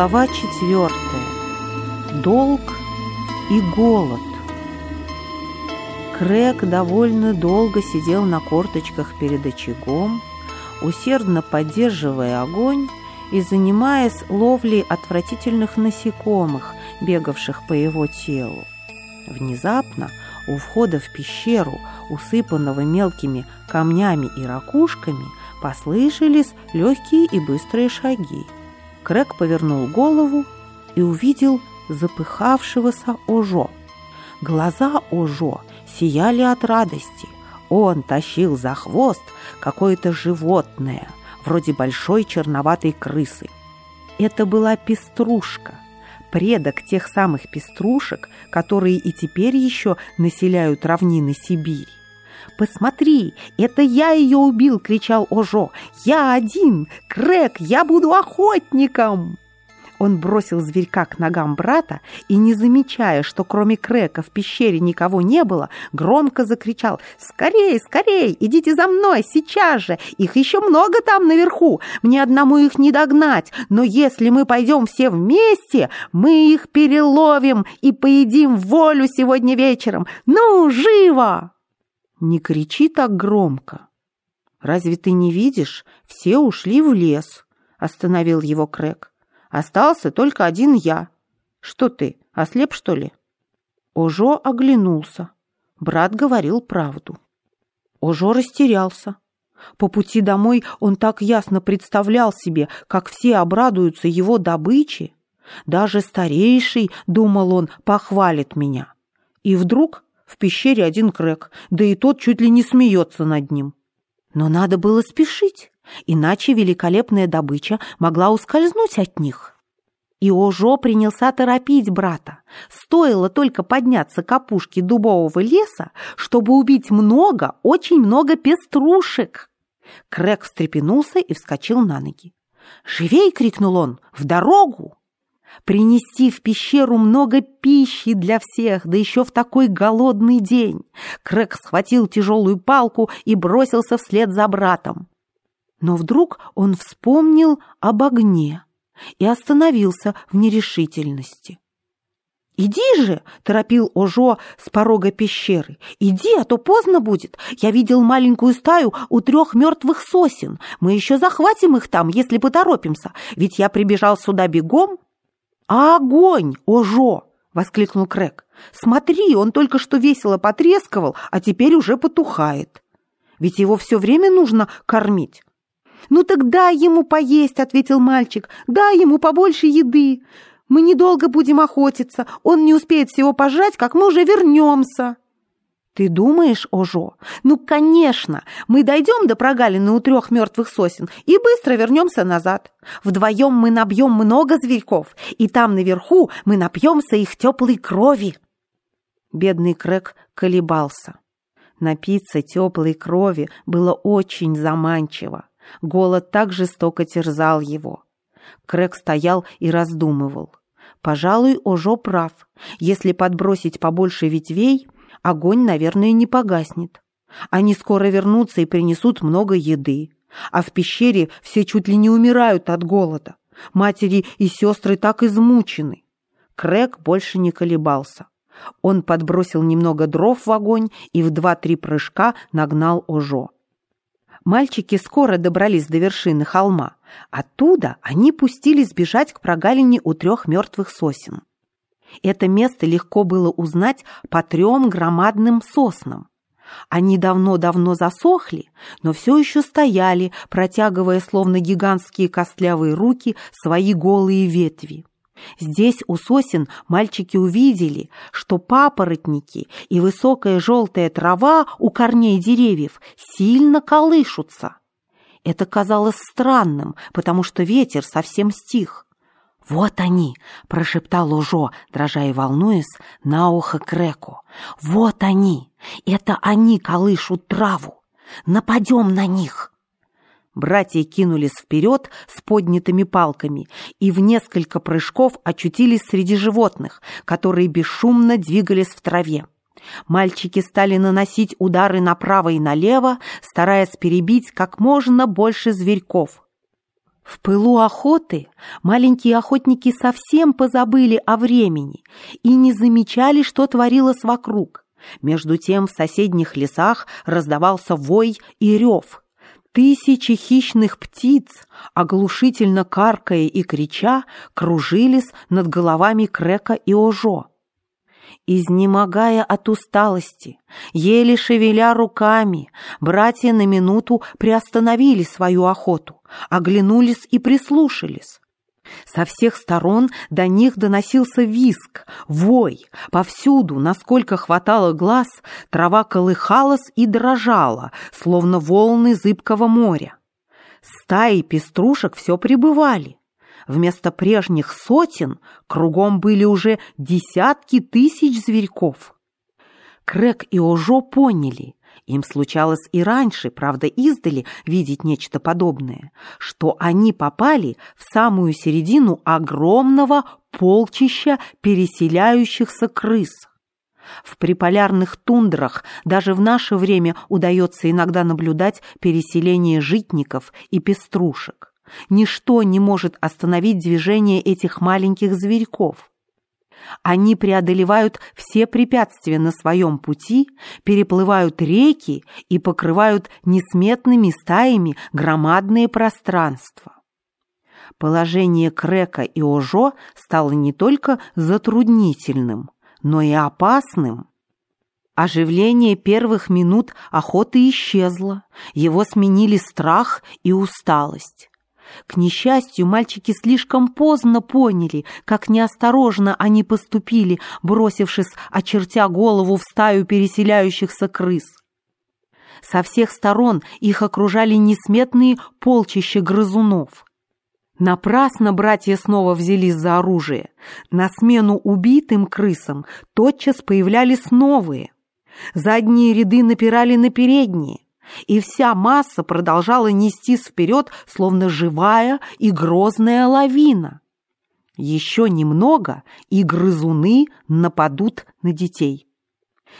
Глава четвертая. Долг и голод. Крэг довольно долго сидел на корточках перед очагом, усердно поддерживая огонь и занимаясь ловлей отвратительных насекомых, бегавших по его телу. Внезапно у входа в пещеру, усыпанного мелкими камнями и ракушками, послышались легкие и быстрые шаги. Крэг повернул голову и увидел запыхавшегося Ожо. Глаза Ожо сияли от радости. Он тащил за хвост какое-то животное, вроде большой черноватой крысы. Это была пеструшка, предок тех самых пеструшек, которые и теперь еще населяют равнины Сибири. «Посмотри, это я ее убил!» — кричал Ожо. «Я один! Крэк, я буду охотником!» Он бросил зверька к ногам брата и, не замечая, что кроме Крека в пещере никого не было, громко закричал «Скорей, скорей! Идите за мной, сейчас же! Их еще много там наверху! Мне одному их не догнать, но если мы пойдем все вместе, мы их переловим и поедим волю сегодня вечером! Ну, живо!» «Не кричи так громко! Разве ты не видишь? Все ушли в лес!» — остановил его Крэг. Остался только один я. Что ты, ослеп, что ли?» Ожо оглянулся. Брат говорил правду. Ожо растерялся. По пути домой он так ясно представлял себе, как все обрадуются его добыче. Даже старейший, думал он, похвалит меня. И вдруг в пещере один крэк, да и тот чуть ли не смеется над ним. Но надо было спешить иначе великолепная добыча могла ускользнуть от них. И Ожо принялся торопить брата. Стоило только подняться к опушке дубового леса, чтобы убить много, очень много пеструшек. Крэк встрепенулся и вскочил на ноги. «Живей!» — крикнул он. «В дорогу!» Принести в пещеру много пищи для всех, да еще в такой голодный день. Крэк схватил тяжелую палку и бросился вслед за братом. Но вдруг он вспомнил об огне и остановился в нерешительности. «Иди же!» — торопил Ожо с порога пещеры. «Иди, а то поздно будет. Я видел маленькую стаю у трех мертвых сосен. Мы еще захватим их там, если поторопимся, ведь я прибежал сюда бегом». «А огонь, Ожо!» — воскликнул Крэк. «Смотри, он только что весело потрескивал, а теперь уже потухает. Ведь его все время нужно кормить. «Ну так дай ему поесть», — ответил мальчик. «Дай ему побольше еды. Мы недолго будем охотиться. Он не успеет всего пожрать, как мы уже вернемся». «Ты думаешь, Ожо? Ну, конечно! Мы дойдем до прогалины у трех мертвых сосен и быстро вернемся назад. Вдвоем мы набьем много зверьков, и там наверху мы напьемся их теплой крови». Бедный Крэк колебался. Напиться теплой крови было очень заманчиво. Голод так жестоко терзал его. Крэк стоял и раздумывал. Пожалуй, Ожо прав. Если подбросить побольше ветвей, огонь, наверное, не погаснет. Они скоро вернутся и принесут много еды. А в пещере все чуть ли не умирают от голода. Матери и сестры так измучены. Крэк больше не колебался. Он подбросил немного дров в огонь и в два-три прыжка нагнал Ожо. Мальчики скоро добрались до вершины холма. Оттуда они пустились бежать к прогалине у трех мертвых сосен. Это место легко было узнать по трем громадным соснам. Они давно-давно засохли, но все еще стояли, протягивая словно гигантские костлявые руки свои голые ветви. Здесь у сосен мальчики увидели, что папоротники и высокая желтая трава у корней деревьев сильно колышутся. Это казалось странным, потому что ветер совсем стих. «Вот они!» — прошептал Ужо, дрожа и волнуясь, на ухо Креку. «Вот они! Это они колышут траву! Нападем на них!» Братья кинулись вперед с поднятыми палками и в несколько прыжков очутились среди животных, которые бесшумно двигались в траве. Мальчики стали наносить удары направо и налево, стараясь перебить как можно больше зверьков. В пылу охоты маленькие охотники совсем позабыли о времени и не замечали, что творилось вокруг. Между тем в соседних лесах раздавался вой и рев. Тысячи хищных птиц, оглушительно каркая и крича, кружились над головами Крека и Ожо. Изнемогая от усталости, еле шевеля руками, братья на минуту приостановили свою охоту, оглянулись и прислушались. Со всех сторон до них доносился виск, вой. Повсюду, насколько хватало глаз, трава колыхалась и дрожала, словно волны зыбкого моря. Стаи пеструшек все прибывали. Вместо прежних сотен кругом были уже десятки тысяч зверьков. Крэк и Ожо поняли, им случалось и раньше, правда, издали видеть нечто подобное, что они попали в самую середину огромного полчища переселяющихся крыс. В приполярных тундрах даже в наше время удается иногда наблюдать переселение житников и пеструшек. Ничто не может остановить движение этих маленьких зверьков. Они преодолевают все препятствия на своем пути, переплывают реки и покрывают несметными стаями громадные пространства. Положение Крека и Ожо стало не только затруднительным, но и опасным. Оживление первых минут охоты исчезло, его сменили страх и усталость. К несчастью, мальчики слишком поздно поняли, как неосторожно они поступили, бросившись, очертя голову в стаю переселяющихся крыс. Со всех сторон их окружали несметные полчища грызунов. Напрасно братья снова взялись за оружие. На смену убитым крысам тотчас появлялись новые. Задние ряды напирали на передние и вся масса продолжала нестись вперед, словно живая и грозная лавина. Еще немного, и грызуны нападут на детей.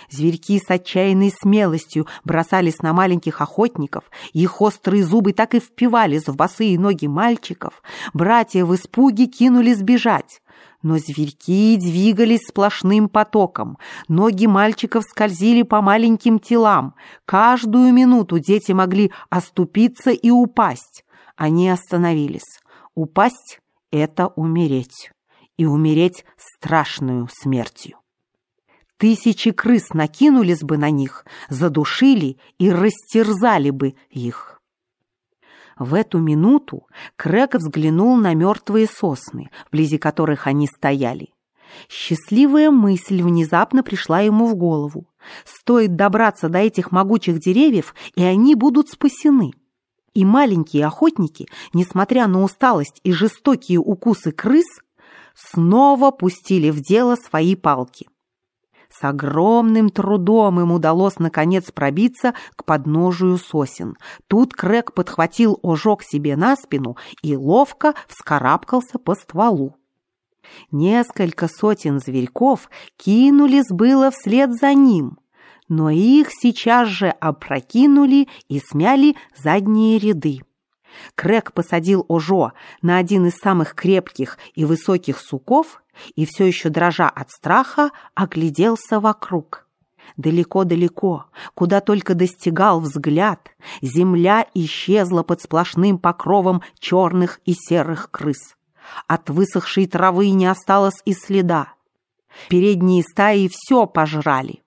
Зверьки с отчаянной смелостью бросались на маленьких охотников, их острые зубы так и впивались в босые ноги мальчиков. Братья в испуге кинулись бежать. Но зверьки двигались сплошным потоком. Ноги мальчиков скользили по маленьким телам. Каждую минуту дети могли оступиться и упасть. Они остановились. Упасть — это умереть. И умереть страшную смертью. Тысячи крыс накинулись бы на них, задушили и растерзали бы их. В эту минуту Крэг взглянул на мертвые сосны, вблизи которых они стояли. Счастливая мысль внезапно пришла ему в голову. Стоит добраться до этих могучих деревьев, и они будут спасены. И маленькие охотники, несмотря на усталость и жестокие укусы крыс, снова пустили в дело свои палки. С огромным трудом им удалось наконец пробиться к подножию сосен. Тут Крэк подхватил ожог себе на спину и ловко вскарабкался по стволу. Несколько сотен зверьков кинулись было вслед за ним, но их сейчас же опрокинули и смяли задние ряды. Крэк посадил Ожо на один из самых крепких и высоких суков и все еще дрожа от страха огляделся вокруг. Далеко-далеко, куда только достигал взгляд, земля исчезла под сплошным покровом черных и серых крыс. От высохшей травы не осталось и следа. Передние стаи все пожрали.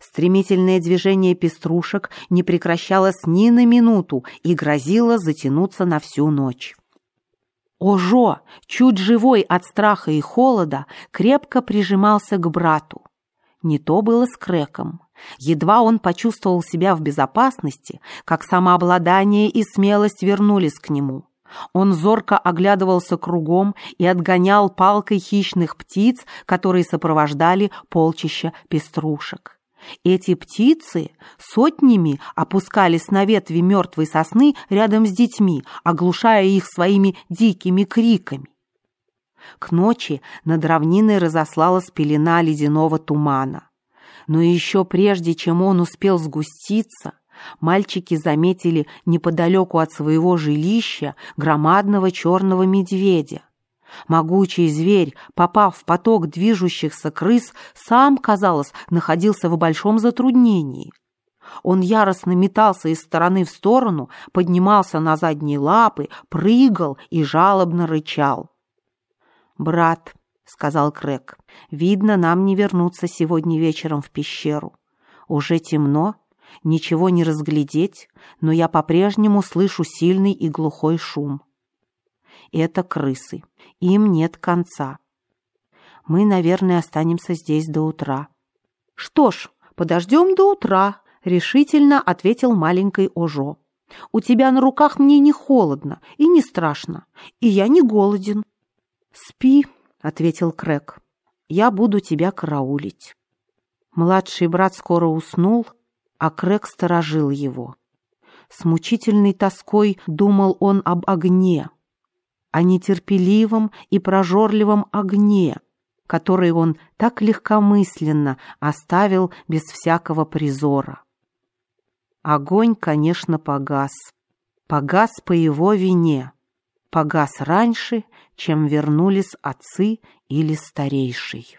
Стремительное движение пеструшек не прекращалось ни на минуту и грозило затянуться на всю ночь. Ожо, чуть живой от страха и холода, крепко прижимался к брату. Не то было с Крэком. Едва он почувствовал себя в безопасности, как самообладание и смелость вернулись к нему. Он зорко оглядывался кругом и отгонял палкой хищных птиц, которые сопровождали полчища пеструшек. Эти птицы сотнями опускались на ветви мертвой сосны рядом с детьми, оглушая их своими дикими криками. К ночи над равниной разослалась пелена ледяного тумана. Но еще прежде, чем он успел сгуститься, мальчики заметили неподалеку от своего жилища громадного черного медведя. Могучий зверь, попав в поток движущихся крыс, сам, казалось, находился в большом затруднении. Он яростно метался из стороны в сторону, поднимался на задние лапы, прыгал и жалобно рычал. «Брат», — сказал Крэк, — «видно, нам не вернуться сегодня вечером в пещеру. Уже темно, ничего не разглядеть, но я по-прежнему слышу сильный и глухой шум. Это крысы, им нет конца. Мы, наверное, останемся здесь до утра». «Что ж, подождем до утра», — решительно ответил маленький Ожо. «У тебя на руках мне не холодно и не страшно, и я не голоден». «Спи», — ответил Крэк. «Я буду тебя караулить». Младший брат скоро уснул, а Крэк сторожил его. С мучительной тоской думал он об огне, о нетерпеливом и прожорливом огне, который он так легкомысленно оставил без всякого призора. Огонь, конечно, погас. Погас по его вине. Погас раньше, чем вернулись отцы или старейший.